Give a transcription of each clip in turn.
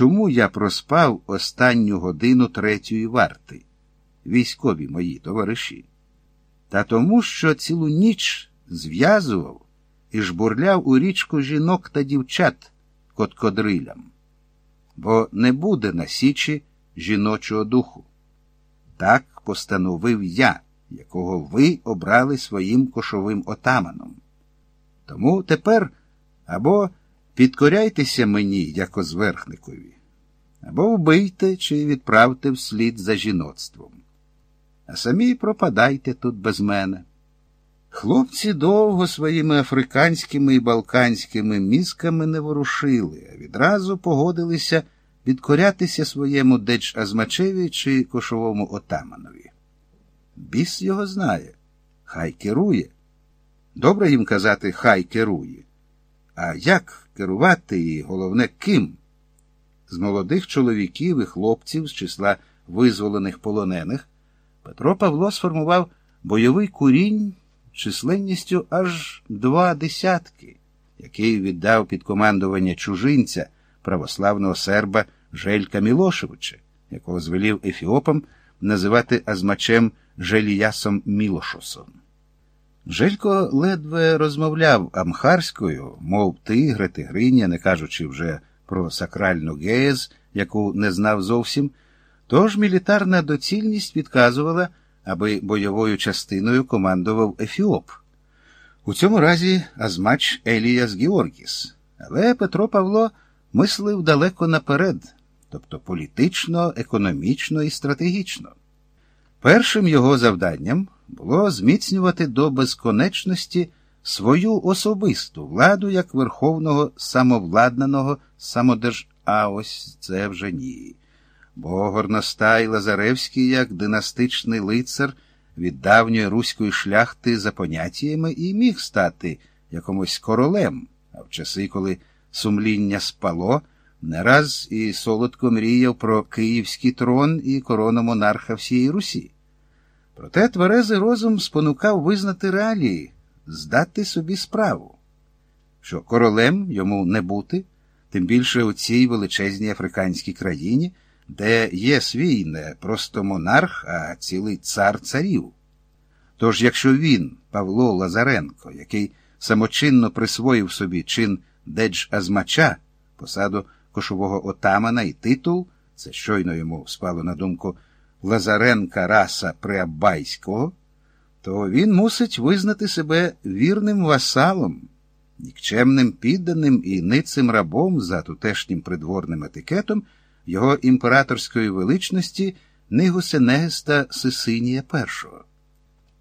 чому я проспав останню годину третьої варти, військові мої товариші? Та тому, що цілу ніч зв'язував і жбурляв у річку жінок та дівчат коткодрилям, бо не буде на січі жіночого духу. Так постановив я, якого ви обрали своїм кошовим отаманом. Тому тепер або підкоряйтеся мені, як озверхникові, або вбийте чи відправте вслід за жіноцтвом. А самі пропадайте тут без мене. Хлопці довго своїми африканськими і балканськими мізками не ворушили, а відразу погодилися підкорятися своєму деч Азмачеві чи кошовому отаманові. Біс його знає, хай керує. Добре їм казати, хай керує. А як керувати і головне ким? З молодих чоловіків і хлопців з числа визволених полонених Петро Павло сформував бойовий курінь численністю аж два десятки, який віддав під командування чужинця православного серба Желька Мілошевича, якого звелів Ефіопом називати азмачем Желіясом Мілошосом. Желько ледве розмовляв амхарською, мов тигри, тигриня, не кажучи вже про сакральну геєз, яку не знав зовсім, тож мілітарна доцільність відказувала, аби бойовою частиною командував Ефіоп. У цьому разі азмач Еліяс Георгіс, але Петро Павло мислив далеко наперед, тобто політично, економічно і стратегічно. Першим його завданням було зміцнювати до безконечності свою особисту владу як верховного самовладнаного самодерж... А ось це вже ні. Бо Горностай Лазаревський, як династичний лицар від давньої руської шляхти за поняттями і міг стати якомусь королем, а в часи, коли сумління спало, не раз і солодко мріяв про київський трон і корону монарха всієї Русі. Проте тверезий розум спонукав визнати реалії, здати собі справу, що королем йому не бути, тим більше у цій величезній африканській країні, де є свій не просто монарх, а цілий цар царів. Тож, якщо він, Павло Лазаренко, який самочинно присвоїв собі чин Дедж Азмача, посаду кошового отамана і титул, це щойно йому спало на думку. Лазаренка раса Преабайського, то він мусить визнати себе вірним васалом, нікчемним підданим і ницим рабом за тутешнім придворним етикетом його імператорської величності Нигусе Негеста Сисинія І.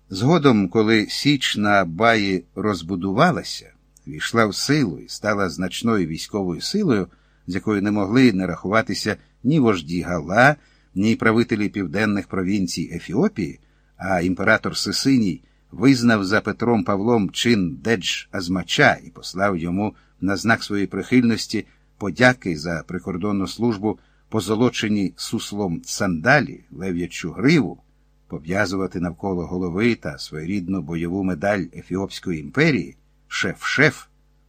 Згодом, коли Січ на Баї розбудувалася, війшла в силу і стала значною військовою силою, з якою не могли не рахуватися ні вожді Гала, ні правителі південних провінцій Ефіопії, а імператор Сисиній визнав за Петром Павлом чин Дедж Азмача і послав йому на знак своєї прихильності подяки за прикордонну службу позолочені суслом сандалі, лев'ячу гриву, пов'язувати навколо голови та своєрідну бойову медаль Ефіопської імперії, шеф-шеф,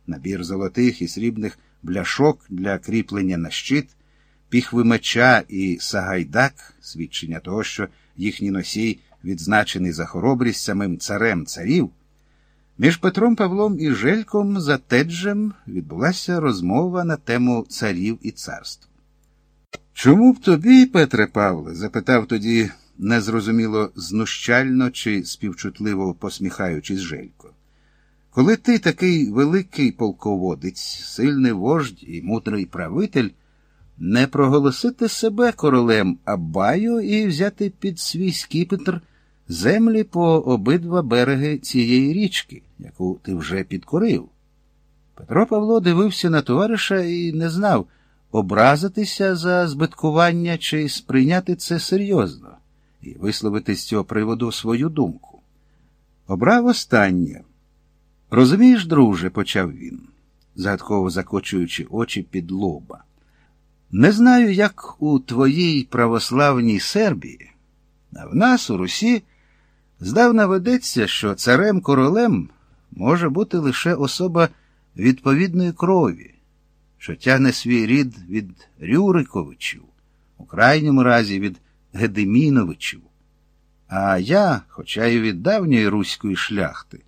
набір золотих і срібних бляшок для кріплення на щит піхви меча і Сагайдак, свідчення того, що їхній носій відзначений за хоробрість самим царем царів, між Петром Павлом і Жельком за Теджем відбулася розмова на тему царів і царств. Чому б тобі, Петре Павле? запитав тоді незрозуміло знущально чи співчутливо посміхаючись Желько. Коли ти такий великий полководець, сильний вождь і мудрий правитель, не проголосити себе королем Аббаю і взяти під свій скіпетр землі по обидва береги цієї річки, яку ти вже підкорив. Петро Павло дивився на товариша і не знав, образитися за збиткування чи сприйняти це серйозно і висловити з цього приводу свою думку. Обрав останнє. Розумієш, друже, почав він, загадково закочуючи очі під лоба. Не знаю, як у твоїй православній Сербії, а в нас у Русі здавна ведеться, що царем королем може бути лише особа відповідної крові, що тягне свій рід від Рюриковичів, у крайньому разі від Гедеміновичів. А я, хоча й від давньої руської шляхти,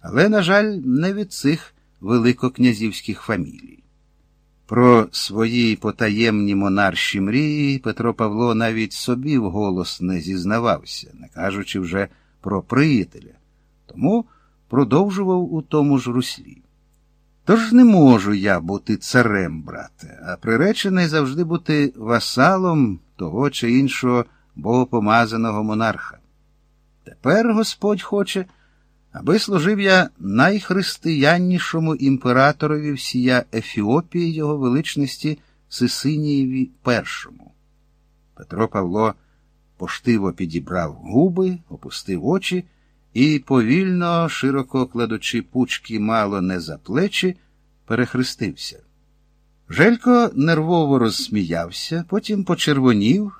але, на жаль, не від цих великокнязівських фамілій. Про свої потаємні монарші мрії Петро Павло навіть собі вголос не зізнавався, не кажучи вже про приятеля, тому продовжував у тому ж руслі. Тож не можу я бути царем, брате, а приречений завжди бути васалом того чи іншого богопомазаного монарха. Тепер Господь хоче, аби служив я найхристияннішому імператорові всія Ефіопії його величності Сисинієві першому. Петро Павло поштиво підібрав губи, опустив очі і, повільно, широко кладучи пучки мало не за плечі, перехрестився. Желько нервово розсміявся, потім почервонів